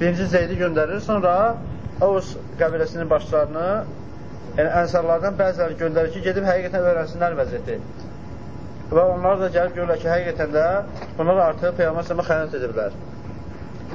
birinci Zeydi göndərir, sonra Avus qəbiləsinin başlarını, yəni ənsarlardan bəziləri göndərir ki, gedib həqiqətən öyrənsinlər vəziyyəti. Və onlar da gəlib görürlər ki, həqiqətən də bunlar artıq Peyğəmbər sələmə xəyanət ediblər.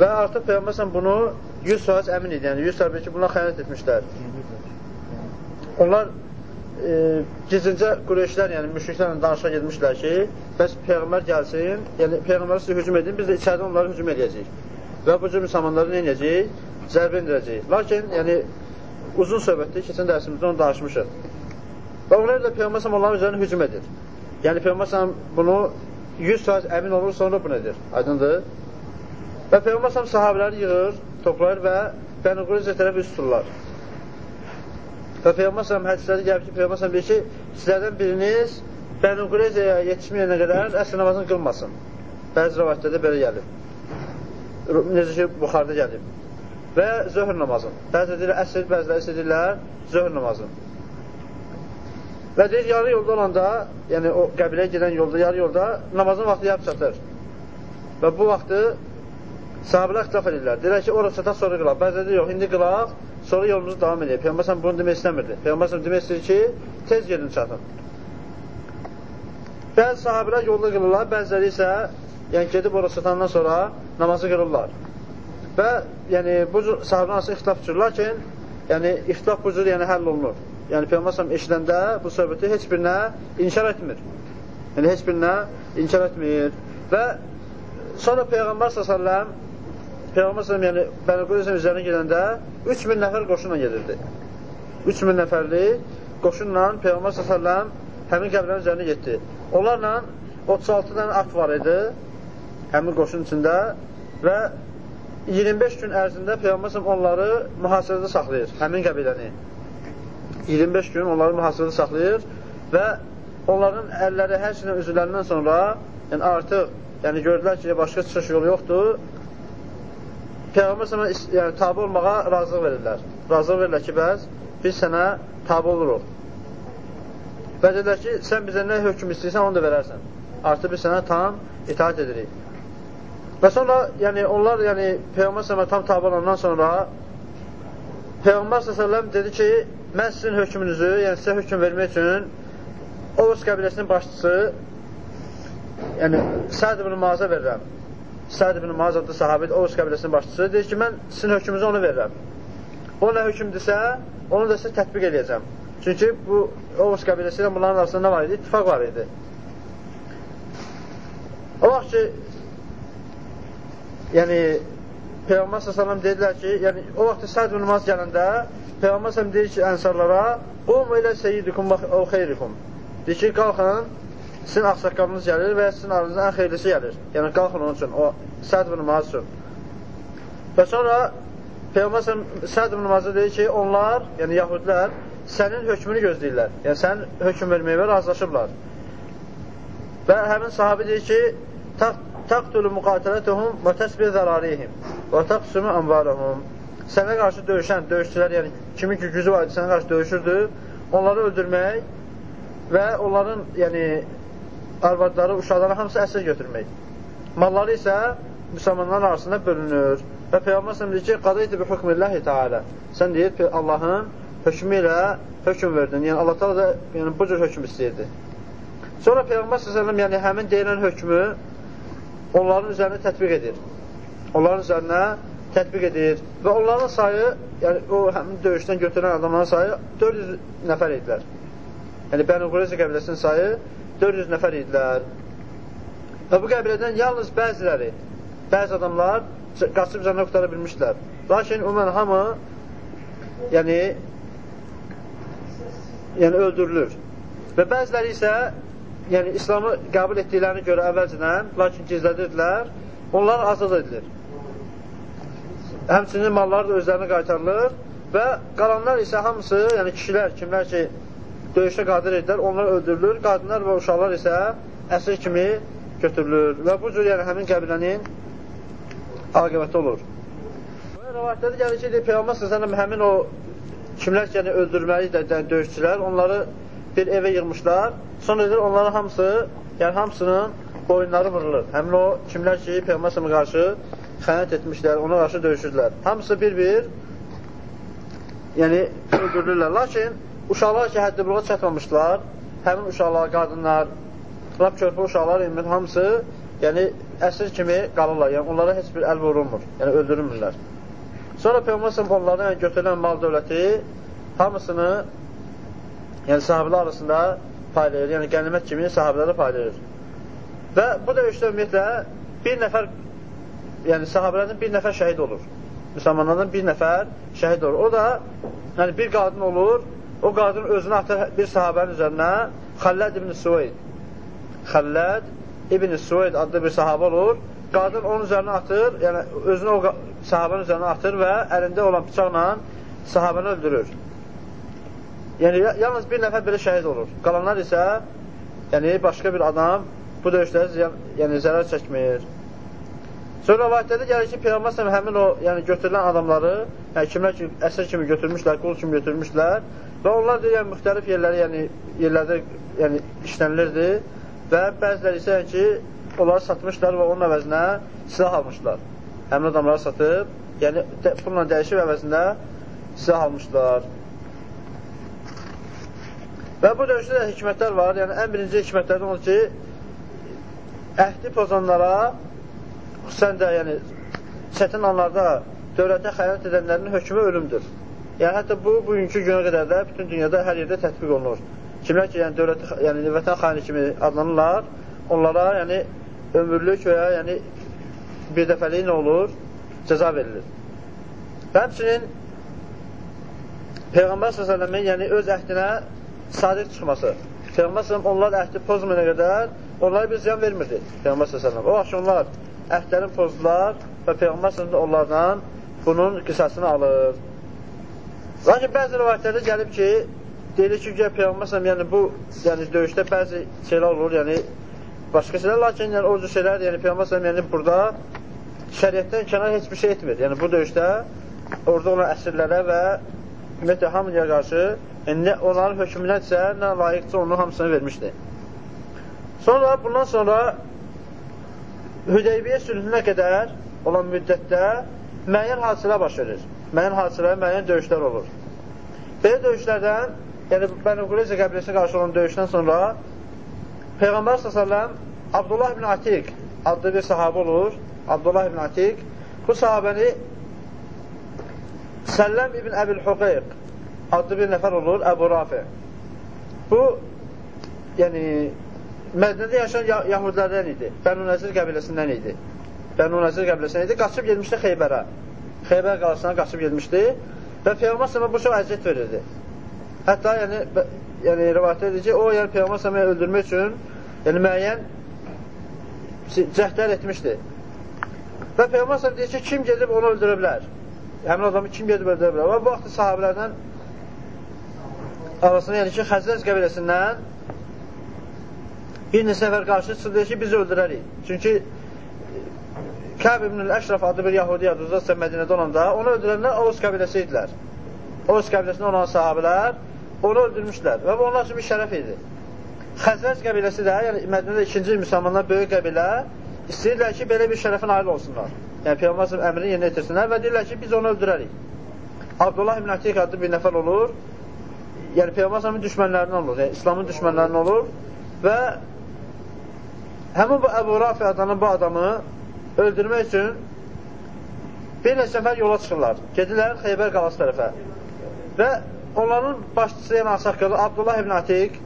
Və artıq Peyğəmbər sələm bunu 100% əmin idi, yəni 100% ki, bunlar xəyanət etmişlər. Onlar e, gizlincə Qureyşlər, yəni müşriklərlə danışa gedmişlər ki, bəs Peyğəmbər gəlsin, yəni Peyğəmbər sizə hücum edin, biz də içəridə onları hücum edəcəyik. Və bu cür müsəlmanları nə edəcəyik? Zərbə indirəcəyik. Lakin, yəni, uzun söhbətdir, keçən dərsimizdə onu danışmışıq. Və onlar da Peyğəmbər onların üzərinə hücum edir. Yəni, Peyğəmbər bunu 100% əmin olur, sonra bunu edir. Aydındır? Və Peyğəmbər sahabələri yığır, toplayır və Bəni Qureyzə tərəf üst tuturlar. Və Peyğəmbər sələm hədisləri gəlib ki, Peyğəmbər sələm deyir ki, sizlərdən biriniz Bəni Qureyzəyə yetişməyənə qədər əsr namazını qılmasın. Bəzi rəvayətlərdə belə gəlir. Necə ki, Buxarda gəlib. Və zöhr namazın. Bəzi deyirlər əsr, bəziləri istəyirlər zöhr namazın. Və deyir, yarı yolda olanda, yəni o qəbiləyə gedən yolda, yarı yolda namazın vaxtı yarıb çatır. Və bu vaxtı sahabələr ixtilaf edirlər. Deyirlər ki, orada çataq sonra qılaq. Bəziləri deyir, yox, indi qılaq, sonra yolumuzu davam edək. Peyğəmbər bunu demək istəmirdi. Peyğəmbər demək istəyir ki, tez gedin çatın. Bəzi sahabələr yolda qılırlar, bəziləri isə yəni gedib ora çatandan sonra namazı qılırlar. Və yəni bu cür sahabələr arasında ixtilaf çıxır, lakin yəni ixtilaf bu cür yəni həll olunur. Yəni Peyğəmbər eşidəndə bu söhbəti heç birinə inkar etmir. Yəni heç birinə inkar etmir. Və sonra Peyğəmbər sallallahu Peyğəmbər s.ə.v yəni Bəni Qudüsün üzərinə gedəndə 3000 nəfər qoşunla gedirdi. 3000 nəfərli qoşunla Peyğəmbər s.ə.v həmin qəbilənin üzərinə getdi. Onlarla 36 dənə at var idi həmin qoşun içində və 25 gün ərzində Peyğəmbər onları mühasirədə saxlayır, həmin qəbiləni. 25 gün onları mühasirədə saxlayır və onların əlləri hər şeydən üzüləndən sonra yəni artıq yəni gördülər ki, başqa çıxış yolu yoxdur Peyğəmbər yəni, tabi olmağa razılıq verirlər. Razılıq verirlər ki, bəs biz sənə tabi oluruq. Və dedilər ki, sən bizə nə hökm istəyirsən, onu da verərsən. Artıq biz sənə tam itaat edirik. Və sonra, yəni, onlar, yəni, Peyğəmbər sənə tam tabi olandan sonra Peyğəmbər səsələm dedi ki, mən sizin hökmünüzü, yəni sizə hökm vermək üçün Oğuz qəbiləsinin başçısı yəni Səd ibn Mazə verirəm. Səd ibn Muaz adlı sahabid Oğuz qəbiləsinin başçısı deyir ki, mən sizin hökmünüzü onu verirəm. O nə hökmdürsə, onu da sizə tətbiq edəcəm. Çünki bu Oğuz qəbiləsi ilə bunların arasında nə var idi? İttifaq var idi. O vaxt ki, yəni Peyğəmbər s.ə.v dedilər ki, yəni o vaxt Səd ibn Muaz gələndə Peyğəmbər s.ə.v deyir ki, ənsarlara Qum ilə seyyidikum və xeyrikum. Deyir ki, qalxın, sizin axsaqqalınız gəlir və sizin aranızda ən xeyirlisi gəlir. Yəni, qalxın onun üçün, o Səd ibn Muaz üçün. Və sonra Peyğəmbər Səd ibn Muaz'a deyir ki, onlar, yəni yahudlər, sənin hökmünü gözləyirlər. Yəni, sənin hökm verməyə razılaşıblar. Və həmin sahabi deyir ki, Taqtulu müqatilətəhum və təsbir zərarihim və taqsumu anvarəhum. Sənə qarşı döyüşən, döyüşçülər, yəni kimin ki gücü var idi, sənə qarşı döyüşürdü, onları öldürmək və onların, yəni, arvadları, uşaqları hamısı əsir götürmək. Malları isə müsəlmanların arasında bölünür. Və Peyğəmbər səhəm deyir ki, qadaydı bi hükmilləhi tealə. Sən deyir, Allahın hökmü ilə hökm verdin. Yəni, Allah da yəni, bu cür hökm istəyirdi. Sonra Peyğəmbər səhəm yəni, həmin deyilən hökmü onların üzərinə tətbiq edir. Onların üzərinə tətbiq edir. Və onların sayı, yəni o həmin döyüşdən götürən adamların sayı 400 nəfər idilər. Yəni, Bəni Qureysə qəbiləsinin sayı 400 nəfər idilər. Və bu qəbilədən yalnız bəziləri, bəzi adamlar qaçıb canına qutara bilmişlər. Lakin ümumən hamı yəni yəni öldürülür. Və bəziləri isə yəni İslamı qəbul etdiklərini görə əvvəlcədən, lakin gizlədirdilər, onlar azad edilir. Həmçinin malları da özlərinə qaytarılır və qalanlar isə hamısı, yəni kişilər, kimlər ki, döyüşə qadir edilər, onlar öldürülür, qadınlar və uşaqlar isə əsir kimi götürülür və bu cür yəni həmin qəbilənin aqibəti olur. Rəvayətlərdə gəlir ki, Peyğəmbər s.ə.v həmin o kimlər ki, yəni öldürməli də döyüşçülər, onları bir evə yığmışlar, sonra edir onların hamısı, yəni hamısının boyunları vurulur. Həmin o kimlər ki, Peyğəmbər s.ə.və qarşı xəyanət etmişlər, ona qarşı döyüşürdülər. Hamısı bir-bir yəni öldürülürlər. Lakin uşaqlar ki, həddi buluğa çatmamışlar, həmin uşaqlar, qadınlar, lap körpə uşaqlar, ümid hamısı yəni əsir kimi qalırlar. Yəni onlara heç bir əl vurulmur, yəni öldürülmürlər. Sonra Peyğəmbər onlardan yəni, götürülən mal dövləti hamısını yəni sahabələr arasında paylayır, yəni qənimət kimi sahabələrə paylayır. Və bu döyüşdə ümumiyyətlə bir nəfər, yəni sahabələrdən bir nəfər şəhid olur. Müsəlmanlardan bir nəfər şəhid olur. O da, yəni bir qadın olur, o qadın özünü atır bir sahabənin üzərinə, Xəlləd ibn Suveyd. Xəlləd ibn Suveyd adlı bir sahabə olur. Qadın onun üzərinə atır, yəni özünü o sahabənin üzərinə atır və əlində olan bıçaqla sahabəni öldürür. Yəni, yalnız bir nəfər belə şəhid olur. Qalanlar isə, yəni, başqa bir adam bu döyüşdə yəni, zərər çəkmir. Sonra rəvayətlərdə gəlir ki, Peyğəmbər səhəm həmin o yəni, götürülən adamları, yəni, kimlər ki, əsir kimi götürmüşlər, qul kimi götürmüşlər və onlar da yəni, müxtəlif yerləri, yəni, yerlərdə yəni, işlənilirdi və bəziləri isə yəni, ki, onları satmışlar və onun əvəzinə silah almışlar. Həmin adamları satıb, yəni, pulla dəyişib əvəzində silah almışlar. Və bu döyüşdə də hikmətlər var. Yəni, ən birinci hikmətlərdən olur ki, əhdi pozanlara, xüsusən də yəni, çətin anlarda dövlətə xəyanət edənlərin hökmü ölümdür. Yəni, hətta bu, bugünkü günə qədər də bütün dünyada hər yerdə tətbiq olunur. Kimlər ki, yəni, dövlət, yəni, vətən xayini kimi adlanırlar, onlara yəni, ömürlük və ya yəni, bir dəfəlik nə olur? Cəza verilir. Və həmçinin Peyğəmbər s.ə.v-in yəni, öz əhdinə sadiq çıxması. Peyğəmbər s.ə.v onlar əhdi pozmayana qədər onlara bir ziyan vermirdi. Peyğəmbər s.ə.v. O vaxt onlar əhdlərini pozdular və Peyğəmbər s.ə.v onlardan bunun qisasını alır. Lakin bəzi rivayətlərdə gəlib ki, deyilir ki, Peyğəmbər s.ə.v yəni bu yəni, döyüşdə bəzi şeylər olur, yəni başqa şeylər, lakin yəni, o cür şeylər, yəni Peyğəmbər s.ə.v yəni burada şəriətdən kənar heç bir şey etmir. Yəni bu döyüşdə orada olan əsirlərə və ümumiyyətlə hamıya qarşı yəni, onların hökmünətsə nə layiqcə onun hamısını vermişdi. Sonra bundan sonra Hüdeybiyyə sülhünə qədər olan müddətdə müəyyən hadisələr baş verir. Müəyyən hadisələr, müəyyən döyüşlər olur. Belə döyüşlərdən, yəni Bəni Qureyzə qəbiləsinə qarşı olan döyüşdən sonra Peyğəmbər s.ə.v Abdullah ibn Atik adlı bir sahabə olur. Abdullah ibn Atik bu sahabəni Səlləm ibn Əbil Huqeyq adlı bir nəfər olur, Əbu Rafi. Bu, yəni, Mədnədə yaşayan Yahudilərdən idi. Bənu Nəzir qəbiləsindən idi. Bənu Nəzir qəbiləsindən idi. Qaçıb gelmişdi Xeybərə. Xeybər qalasına qaçıb gelmişdi və Peyğəmbər sələmə bu çox əziyyət verirdi. Hətta, yəni, yəni rivayət edir ki, o, yəni Peyğəmbər sələmə öldürmək üçün yəni müəyyən cəhdlər etmişdi. Və Peyğəmbər sələm deyir ki, kim gedib onu öldürə bilər? Həmin adamı kim gedib öldürə bilər? Və bu vaxt sahabələrdən arasında, yəni ki, Xəzrəz qəbiləsindən bir neçə nəfər qarşı çıxdı ki, biz öldürərik. Çünki Kəb ibn-ül Əşraf adlı bir Yahudi adında Mədinədə olanda onu öldürənlər Oğuz qəbiləsi idilər. Oğuz qəbiləsində olan sahabələr onu öldürmüşlər və bu onlar üçün bir şərəf idi. Xəzrəz qəbiləsi də, yəni Mədinədə ikinci müsəlmanlar böyük qəbilə istəyirlər ki, belə bir şərəfin ail olsunlar. Yəni Peyğəmbər əmrini yerinə yetirsinlər və deyirlər ki, biz onu öldürərik. Abdullah ibn Atiq adlı bir nəfər olur yəni Peyğəmbər düşmənlərindən olur, yəni İslamın düşmənlərindən olur və həmin bu Əbu Rafi adlanan bu adamı öldürmək üçün bir neçə nəfər yola çıxırlar. Gedirlər Xeybər qalası tərəfə. Və onların başçısı, yəni Asaqqalı Abdullah ibn Atiq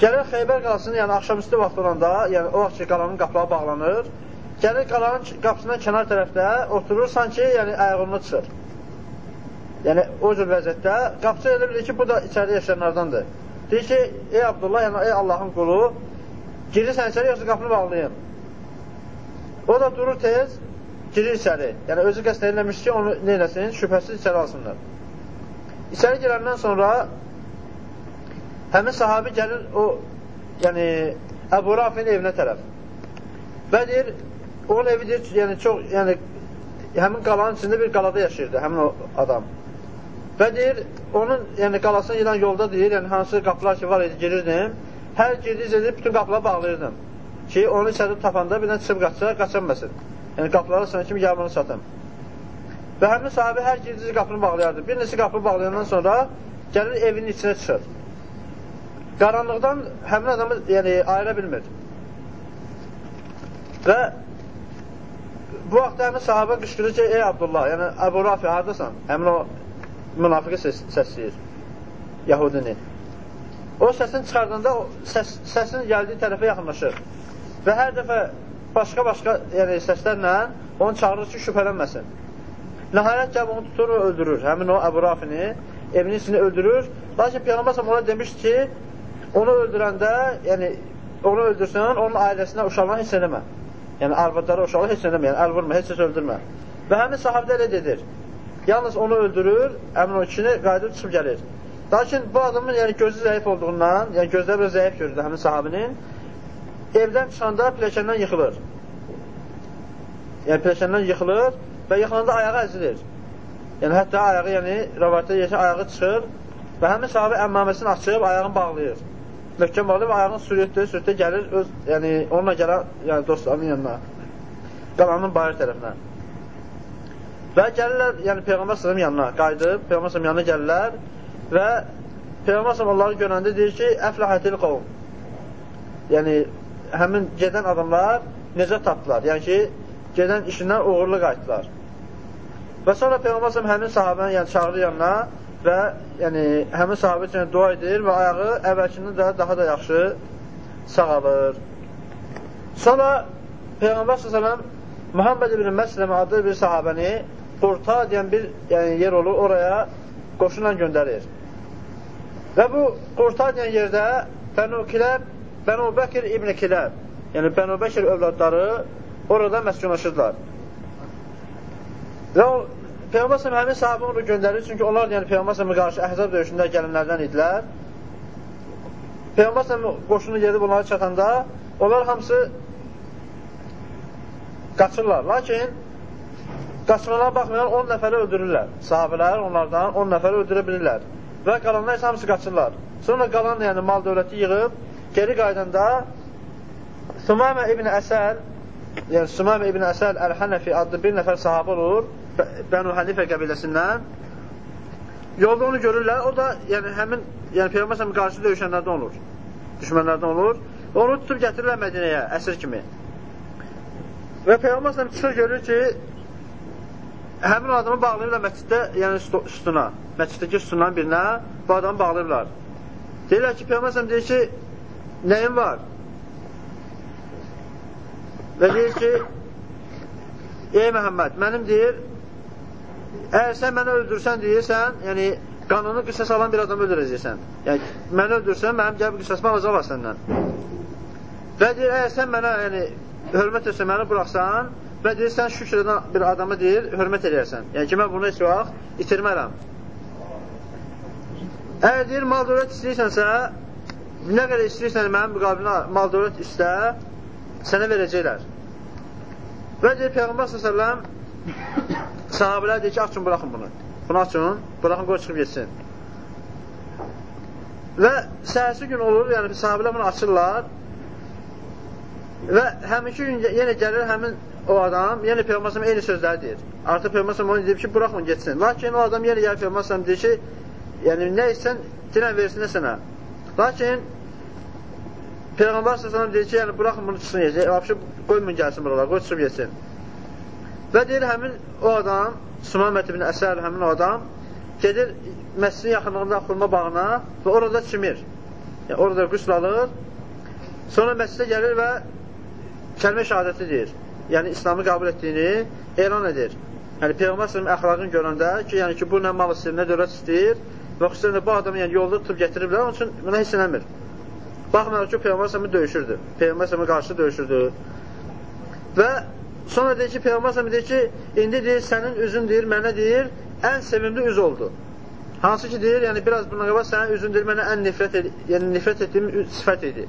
gəlir Xeybər qalasının, yəni axşamüstü vaxt olanda, yəni o vaxt ki, qalanın qapıları bağlanır, gəlir qalanın qapısından kənar tərəfdə oturur, sanki yəni ayağını çıxır. Yəni, o cür vəziyyətdə qapçı elə bilir ki, bu da içəridə yaşayanlardandır. Deyir ki, ey Abdullah, yəni, ey Allahın qulu, girirsən içəri, yoxsa qapını bağlayın. O da durur tez, girir içəri. Yəni, özü qəst eləmiş ki, onu neyləsin, şübhəsiz içəri alsınlar. İçəri girəndən sonra həmin sahabi gəlir o, yəni, Əbu Rafin evinə tərəf. Və deyir, onun evi deyir, yəni, çox, yəni, həmin qalanın içində bir qalada yaşayırdı, həmin o adam. Və deyir, onun yəni, qalasına gedən yolda deyir, yəni hansı qapılar ki var idi, girirdim, hər girdiniz edib bütün qapıları bağlayırdım. ki, onu içəri tapanda birdən çıxıb qaçsa, qaçanmasın. Yəni, qapıları sana kimi yarmını çatım. Və həmin sahabi hər girdici qapını bağlayardı. Bir neçə qapını bağlayandan sonra gəlir evinin içinə çıxır. Qaranlıqdan həmin adamı yəni, ayıra bilmir. Və bu vaxtda həmin sahabə qışqırır ki, ey Abdullah, yəni Əbu Rafi, haradasan? Həmin o münafiqi səs səsləyir, Yahudini. O səsini çıxardanda səs, səsin gəldiyi tərəfə yaxınlaşır. Və hər dəfə başqa-başqa yəni, səslərlə onu çağırır ki, şübhələnməsin. Nəhayət gəlb onu tutur və öldürür. Həmin o Əbu Rafini evinin içini öldürür. Lakin Peyğəmbər ona demişdi ki, onu öldürəndə, yəni onu öldürsən, onun ailəsinə, uşaqlarına heç eləmə. Yəni arvadları, uşaqları heç eləmə, yəni əl vurma, heç kəs öldürmə. Və həmin sahabdə elə dedir. Yalnız onu öldürür, əmin o kişini qayıdıb çıxıb gəlir. Lakin bu adamın yəni, gözü zəif olduğundan, yəni gözləri biraz zəif görürdü həmin sahabinin, evdən çıxanda pilləkəndən yıxılır. Yəni pilləkəndən yıxılır və yıxılanda ayağı əzilir. Yəni hətta ayağı, yəni rəvayətdə ki, ayağı çıxır və həmin sahabə əmmaməsini açıb ayağını bağlayır. Möhkəm bağlayıb ayağını sürütdü, sürütdü gəlir öz, yəni onunla gələn yəni dostlarının yanına. Qalanın bayır tərəfinə. Və gəlirlər, yəni Peyğəmbər sallallahu yanına qayıdıb, Peyğəmbər sallallahu yanına gəlirlər Və Peyğəmbər onları görəndə deyir ki, əfləhətil qovm. Yəni, həmin gedən adamlar necə tapdılar? Yəni ki, gedən işindən uğurlu qayıtdılar. Və sonra Peyğəmbər həmin sahabəni yəni, çağırır yanına və yəni, həmin sahabə üçün dua edir və ayağı əvvəlkindən də daha da yaxşı sağalır. Sonra Peyğəmbər s.ə.v Muhammed ibn Məsləmə adlı bir sahabəni Qurta deyən bir yəni, yer olur, oraya qoşunla göndərir. Və bu qurtarlayan yerdə Bənu Kiləb, Bənu Bəkir İbn Kiləb, yəni Bənu Bəkir övladları orada məskunlaşırlar. Və o, Peyğəmbər səhəm həmin sahabə onu göndərir, çünki onlar yəni Peyğəmbər səhəmə qarşı əhzab döyüşündə gələnlərdən idilər. Peyğəmbər səhəm qoşunu gedib onları çatanda, onlar hamısı qaçırlar. Lakin qaçmalarına baxmayan 10 nəfəri öldürürlər. Sahabələr onlardan 10 nəfəri öldürə bilirlər və qalanlar isə hamısı qaçırlar. Sonra qalan yəni mal dövləti yığıb geri qaydanda Sumamə ibn Əsəl yəni Sumamə ibn Əsəl Əl-Hənəfi adlı bir nəfər sahabə olur Bənu Hənifə qəbiləsindən. Yolda onu görürlər. O da yəni həmin yəni Peyğəmbər qarşı döyüşənlərdən olur. Düşmənlərdən olur. Onu tutub gətirirlər Mədinəyə əsir kimi. Və Peyğəmbər çıxır görür ki həmin adamı bağlayırlar məsciddə, yəni üstuna, məsciddəki üstündən birinə bu adamı bağlayırlar. Deyirlər ki, Peyğəmbər deyir ki, nəyin var? Və deyir ki, ey Məhəmməd, mənim deyir, əgər sən məni öldürsən deyirsən, yəni qanunu qisas alan bir adamı öldürəcəksən. Yəni, məni öldürsən, mənim gəlib qisasımı alacaq var səndən. Və deyir, əgər sən mənə yəni, hörmət etsən, məni buraxsan, və deyir, sən şükür edən bir adamı deyir, hörmət edərsən. Yəni ki, mən bunu heç vaxt itirmərəm. Əgər deyir, mal dövlət istəyirsənsə, nə qədər istəyirsən mənim müqabilində mal dövlət istə, sənə verəcəklər. Və deyir, Peyğəmbər s.ə.v sahabələr deyir ki, açın, buraxın bunu. Bunu açın, buraxın, qoy çıxıb geçsin. Və səhərsi gün olur, yəni sahabələr bunu açırlar və həminki gün yenə gəlir həmin o adam yenə Peyğəmbər eyni sözləri deyir. Artıq Peyğəmbər onu deyib ki, burax onu getsin. Lakin o adam yenə gəlir Peyğəmbər deyir ki, yəni nə istsən dinən versin sənə. Lakin Peyğəmbər sallallahu deyir ki, yəni buraxın bunu çıxsın. Vəbşi qoymayın gəlsin buralara, qoy çıxıb yesin. Və deyir həmin o adam, Sumamət ibn Əsər həmin o adam gedir məscidin yaxınlığında xurma bağına və orada çimir. Yəni orada qüsl alır. Sonra məscidə gəlir və kəlmə şəhadəti deyir yəni İslamı qəbul etdiyini elan edir. Yəni Peyğəmbər sallallahu əxlaqını görəndə ki, yəni ki, bu nə mal istəyir, nə dövlət istəyir və xüsusən də bu adamı yəni yolda tutub gətiriblər, onun üçün buna heç eləmir. Baxmayaraq ki, Peyğəmbər sallallahu döyüşürdü. Peyğəmbər sallallahu qarşı döyüşürdü. Və sonra deyir ki, Peyğəmbər deyir ki, indi deyir sənin üzün deyir, mənə deyir, ən sevimli üz oldu. Hansı ki deyir, yəni biraz bundan qabaq sənin üzün deyir, mənə ən nifrət ed yəni nifrət etdiyim sifət idi.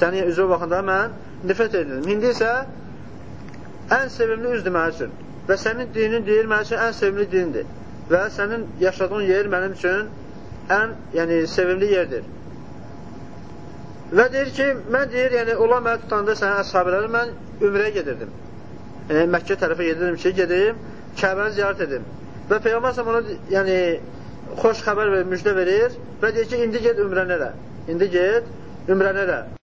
Sənin üzə baxanda mən nifrət edirdim. İndi isə ən sevimli üzdür mənim üçün. Və sənin dinin deyir, mənim üçün ən sevimli dindir. Və sənin yaşadığın yer mənim üçün ən yəni, sevimli yerdir. Və deyir ki, mən deyir, yəni onlar mənə tutanda sənin əshabiləri mən ümrəyə gedirdim. Yəni Məkkə tərəfə gedirdim ki, gedim, Kəbəni ziyarət edim. Və Peyğəmbər səhəm ona yəni, xoş xəbər verir, müjdə verir və deyir ki, indi get ümrənə elə. İndi get ümrənə elə.